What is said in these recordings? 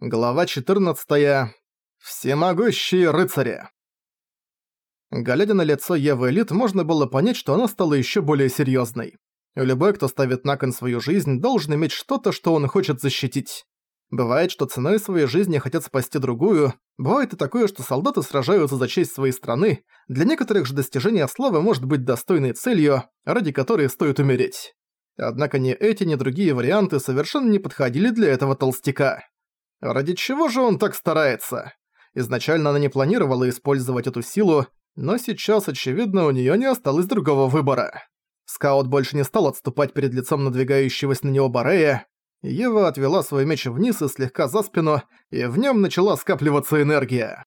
Глава 14. Всемогущие рыцари. Глядя на лицо Евы Элит, можно было понять, что она стала еще более серьезной. Любой, кто ставит на кон свою жизнь, должен иметь что-то, что он хочет защитить. Бывает, что ценой своей жизни хотят спасти другую. Бывает и такое, что солдаты сражаются за честь своей страны. Для некоторых же достижение славы может быть достойной целью, ради которой стоит умереть. Однако ни эти, ни другие варианты совершенно не подходили для этого толстяка. Ради чего же он так старается? Изначально она не планировала использовать эту силу, но сейчас, очевидно, у неё не осталось другого выбора. Скаут больше не стал отступать перед лицом надвигающегося на него Барея. Ева отвела свой меч вниз и слегка за спину, и в нём начала скапливаться энергия.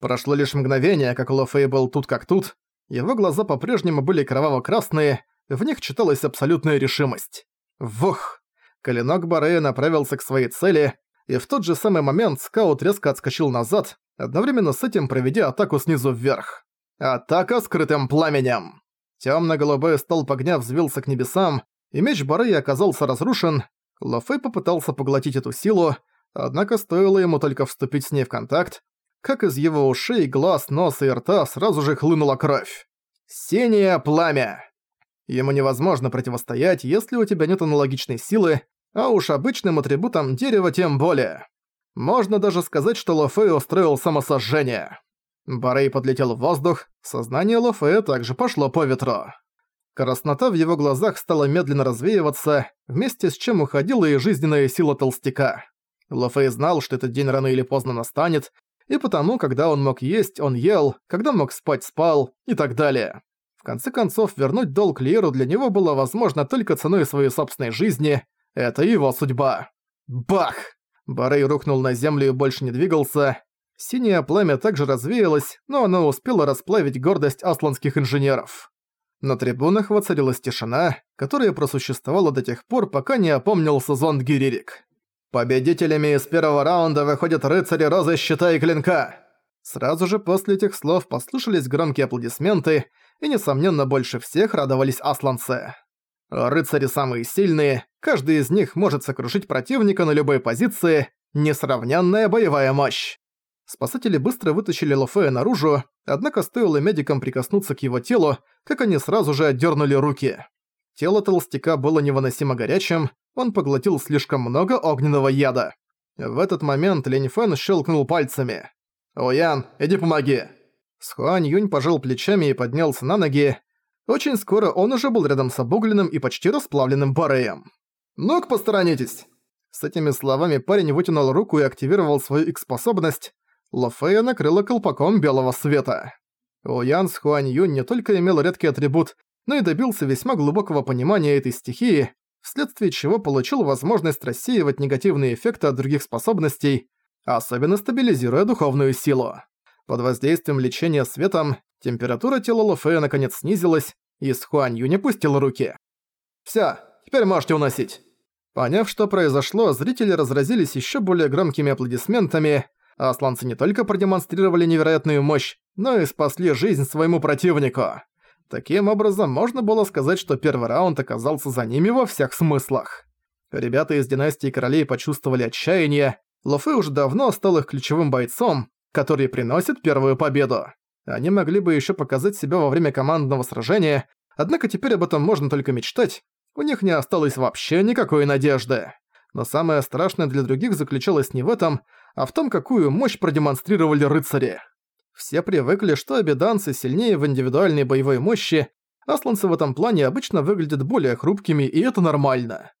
Прошло лишь мгновение, как Лофей был тут как тут. Его глаза по-прежнему были кроваво-красные, в них читалась абсолютная решимость. Вух! Клинок Барея направился к своей цели, и в тот же самый момент скаут резко отскочил назад, одновременно с этим проведя атаку снизу вверх. Атака скрытым пламенем! Тёмно-голубой столб огня взвился к небесам, и меч Бареи оказался разрушен. Лофей попытался поглотить эту силу, однако стоило ему только вступить с ней в контакт, как из его ушей, глаз, носа и рта сразу же хлынула кровь. Синее пламя! Ему невозможно противостоять, если у тебя нет аналогичной силы, а уж обычным атрибутом дерева тем более. Можно даже сказать, что Лофей устроил самосожжение. Барей подлетел в воздух, сознание Лофея также пошло по ветру. Краснота в его глазах стала медленно развеиваться, вместе с чем уходила и жизненная сила толстяка. Лофей знал, что этот день рано или поздно настанет, и потому, когда он мог есть, он ел, когда мог спать, спал и так далее. В конце концов, вернуть долг Лиеру для него было возможно только ценой своей собственной жизни, это его судьба. Бах! Барей рухнул на землю и больше не двигался. Синее пламя также развеялось, но оно успело расплавить гордость асланских инженеров. На трибунах воцарилась тишина, которая просуществовала до тех пор, пока не опомнился зонд Гиририк. «Победителями из первого раунда выходят рыцари Розы Щита и Клинка!» Сразу же после этих слов послышались громкие аплодисменты, и, несомненно, больше всех радовались асланцы. Рыцари самые сильные, каждый из них может сокрушить противника на любой позиции, несравненная боевая мощь. Спасатели быстро вытащили Лофея наружу, однако стоило медикам прикоснуться к его телу, как они сразу же отдернули руки. Тело толстяка было невыносимо горячим, он поглотил слишком много огненного яда. В этот момент Линь Фэн щелкнул пальцами. «Оян, иди помоги!» Схуань Юнь пожал плечами и поднялся на ноги, очень скоро он уже был рядом с обугленным и почти расплавленным Бареем. «Ну-ка, посторонитесь!» С этими словами парень вытянул руку и активировал свою X-способность. Лофея накрыла колпаком белого света. Уян с Хуань Юнь не только имел редкий атрибут, но и добился весьма глубокого понимания этой стихии, вследствие чего получил возможность рассеивать негативные эффекты от других способностей, особенно стабилизируя духовную силу. Под воздействием лечения светом температура тела Лофея наконец снизилась, и с Хуань Юнь опустил руки. «Всё, теперь можете уносить». Поняв, что произошло, зрители разразились ещё более громкими аплодисментами, а асланцы не только продемонстрировали невероятную мощь, но и спасли жизнь своему противнику. Таким образом, можно было сказать, что первый раунд оказался за ними во всех смыслах. Ребята из династии королей почувствовали отчаяние, Лофей уже давно стал их ключевым бойцом, который приносит первую победу. Они могли бы еще показать себя во время командного сражения, однако теперь об этом можно только мечтать, у них не осталось вообще никакой надежды. Но самое страшное для других заключалось не в этом, а в том, какую мощь продемонстрировали рыцари. Все привыкли, что обеданцы сильнее в индивидуальной боевой мощи, асланцы в этом плане обычно выглядят более хрупкими, и это нормально.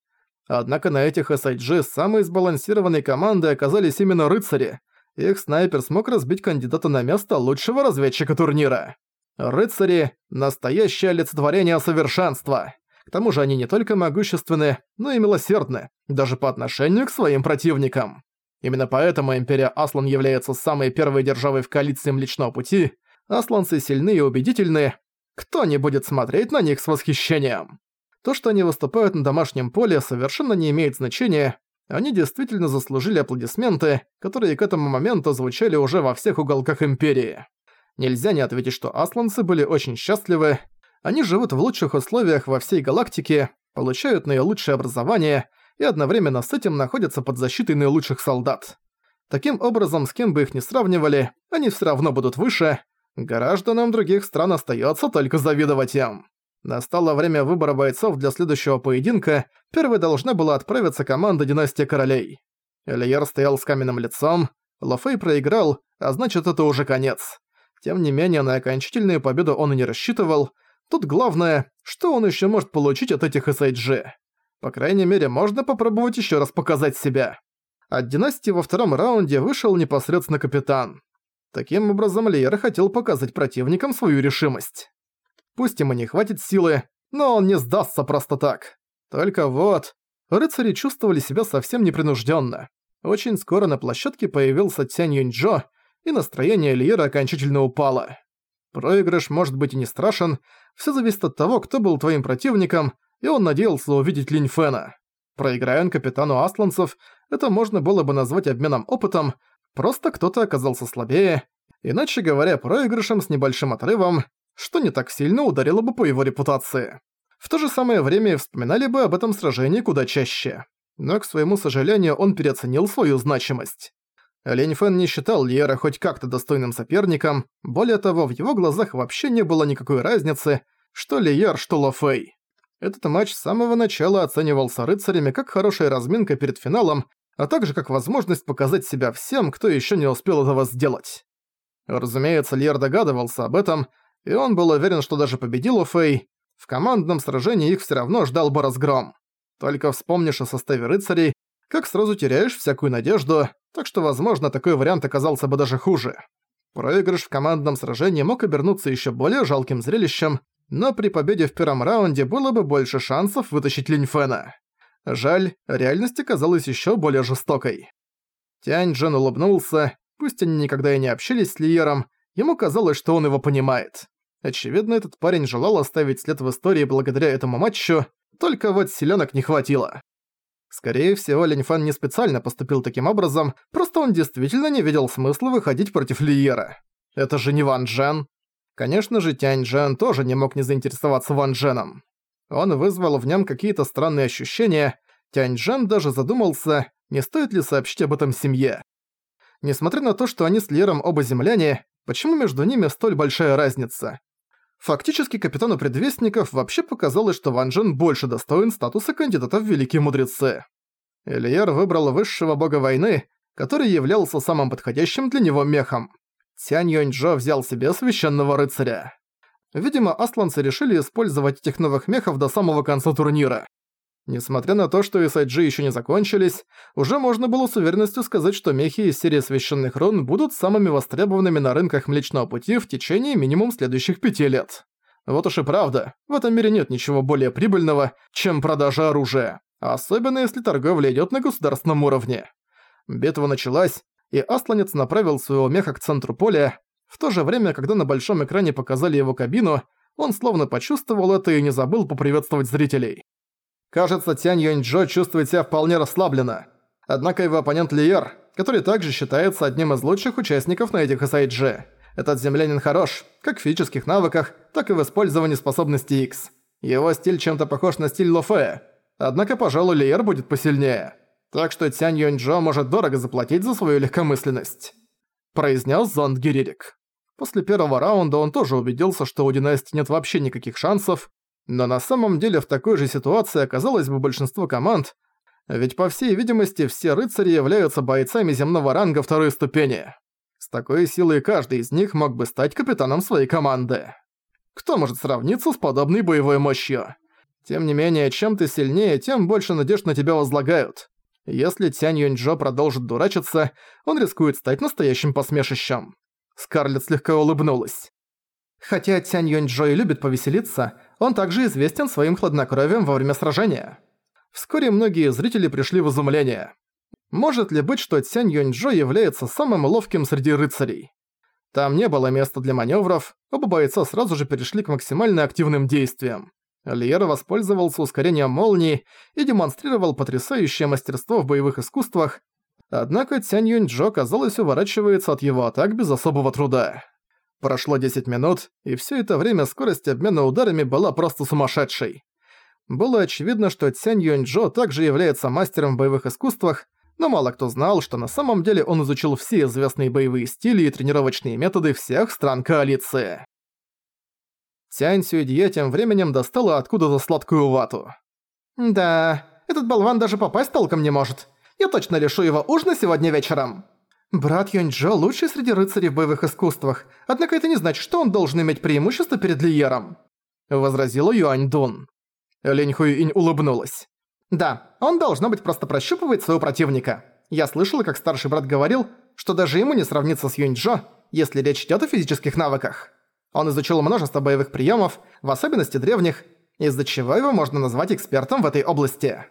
Однако на этих SIG самой сбалансированной командой оказались именно рыцари, их снайпер смог разбить кандидата на место лучшего разведчика турнира. Рыцари – настоящее олицетворение совершенства. К тому же они не только могущественны, но и милосердны, даже по отношению к своим противникам. Именно поэтому Империя Аслан является самой первой державой в коалиции Млечного Пути. Асланцы сильны и убедительны. Кто не будет смотреть на них с восхищением? То, что они выступают на домашнем поле, совершенно не имеет значения, они действительно заслужили аплодисменты, которые к этому моменту звучали уже во всех уголках Империи. Нельзя не ответить, что асланцы были очень счастливы. Они живут в лучших условиях во всей галактике, получают наилучшее образование и одновременно с этим находятся под защитой наилучших солдат. Таким образом, с кем бы их ни сравнивали, они все равно будут выше. Гражданам других стран остается только завидовать им. Настало время выбора бойцов для следующего поединка. Первой должна была отправиться команда Династия Королей. Элиер стоял с каменным лицом. Лафей проиграл, а значит это уже конец. Тем не менее, на окончательную победу он и не рассчитывал. Тут главное, что он еще может получить от этих SIG. По крайней мере, можно попробовать еще раз показать себя. От династии во втором раунде вышел непосредственно капитан. Таким образом, Лиер хотел показать противникам свою решимость. Пусть ему не хватит силы, но он не сдастся просто так. Только вот, рыцари чувствовали себя совсем непринужденно. Очень скоро на площадке появился Тянь Юньчжо, и настроение Лиера окончательно упало. Проигрыш может быть и не страшен, все зависит от того, кто был твоим противником, и он надеялся увидеть Линь Фэна. Проиграя он капитану Асланцев, это можно было бы назвать обменом опытом, просто кто-то оказался слабее, иначе говоря, проигрышем с небольшим отрывом, что не так сильно ударило бы по его репутации. В то же самое время вспоминали бы об этом сражении куда чаще. Но, к своему сожалению, он переоценил свою значимость. Лень Фэн не считал Лиера хоть как-то достойным соперником, более того, в его глазах вообще не было никакой разницы, что Лиер, что Ло Фэй. Этот матч с самого начала оценивался рыцарями как хорошая разминка перед финалом, а также как возможность показать себя всем, кто еще не успел этого сделать. Разумеется, Льер догадывался об этом, и он был уверен, что даже победил Фэй. В командном сражении их все равно ждал бы разгром. Только вспомнишь о составе рыцарей, как сразу теряешь всякую надежду, так что, возможно, такой вариант оказался бы даже хуже. Проигрыш в командном сражении мог обернуться еще более жалким зрелищем, но при победе в первом раунде было бы больше шансов вытащить Линьфена. Жаль, реальность оказалась еще более жестокой. Тянь Джен улыбнулся, пусть они никогда и не общались с Лиером, ему казалось, что он его понимает. Очевидно, этот парень желал оставить след в истории благодаря этому матчу, только вот силёнок не хватило. Скорее всего, Линьфан не специально поступил таким образом, просто он действительно не видел смысла выходить против Лиера. Это же не Ван Джен. Конечно же, Тянь Джен тоже не мог не заинтересоваться Ван Дженом. Он вызвал в нем какие-то странные ощущения, Тянь Джен даже задумался, не стоит ли сообщить об этом семье. Несмотря на то, что они с Лиером оба земляне, почему между ними столь большая разница? Фактически капитану предвестников вообще показалось, что Ван Джен больше достоин статуса кандидата в Великие Мудрецы. Элиер выбрал высшего бога войны, который являлся самым подходящим для него мехом. Цянь Юньчжо взял себе священного рыцаря. Видимо, асланцы решили использовать этих новых мехов до самого конца турнира. Несмотря на то, что SIG еще не закончились, уже можно было с уверенностью сказать, что мехи из серии Священных Рун будут самыми востребованными на рынках Млечного Пути в течение минимум следующих пяти лет. Вот уж и правда, в этом мире нет ничего более прибыльного, чем продажа оружия, особенно если торговля идет на государственном уровне. Битва началась, и Асланец направил своего меха к центру поля. В то же время, когда на большом экране показали его кабину, он словно почувствовал это и не забыл поприветствовать зрителей. Кажется, Тянь Юньчжо чувствует себя вполне расслабленно. Однако его оппонент Лиер, который также считается одним из лучших участников на этих SIG. Этот землянин хорош, как в физических навыках, так и в использовании способностей X. Его стиль чем-то похож на стиль Лофе. Однако, пожалуй, Лиер будет посильнее. Так что Тянь Юньчжо может дорого заплатить за свою легкомысленность. Произнес Зонд Гиририк. После первого раунда он тоже убедился, что у династии нет вообще никаких шансов, но на самом деле в такой же ситуации оказалось бы большинство команд, ведь по всей видимости все рыцари являются бойцами земного ранга второй ступени. С такой силой каждый из них мог бы стать капитаном своей команды. Кто может сравниться с подобной боевой мощью? Тем не менее, чем ты сильнее, тем больше надежд на тебя возлагают. Если Тянь Юньчжо продолжит дурачиться, он рискует стать настоящим посмешищем. Скарлетт слегка улыбнулась. Хотя Тянь Юньчжо и любит повеселиться, он также известен своим хладнокровием во время сражения. Вскоре многие зрители пришли в изумление. Может ли быть, что Цянь Юньчжо является самым ловким среди рыцарей? Там не было места для маневров, оба бойца сразу же перешли к максимально активным действиям. Лиера воспользовался ускорением молнии и демонстрировал потрясающее мастерство в боевых искусствах, однако Цянь Юньчжо, казалось, уворачивается от его атак без особого труда. Прошло 10 минут, и все это время скорость обмена ударами была просто сумасшедшей. Было очевидно, что Цянь Юньчжо также является мастером в боевых искусствах, но мало кто знал, что на самом деле он изучил все известные боевые стили и тренировочные методы всех стран коалиции. Сянь Сюэдье тем временем достала откуда-то сладкую вату. «Да, этот болван даже попасть толком не может. Я точно лишу его ужина сегодня вечером». «Брат Юньчжо лучший среди рыцарей в боевых искусствах, однако это не значит, что он должен иметь преимущество перед Лиером», — возразила Юань Дун. Линь Хуиинь улыбнулась. «Да, он, должно быть, просто прощупывает своего противника. Я слышала, как старший брат говорил, что даже ему не сравнится с Юньчжо, если речь идёт о физических навыках. Он изучил множество боевых приемов, в особенности древних, из-за чего его можно назвать экспертом в этой области».